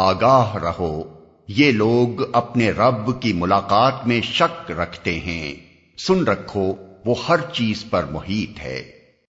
آگاہ رہو۔ یہ لوگ اپنے رب کی ملاقات میں شک رکھتے ہیں۔ سن رکھو، وہ ہر چیز پر محیط ہے۔